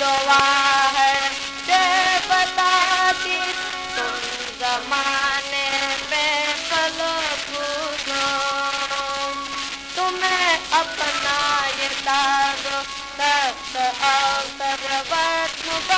गवाहर से बताती तुम जमाने में तुम्हें अपना ये दादो तख्त और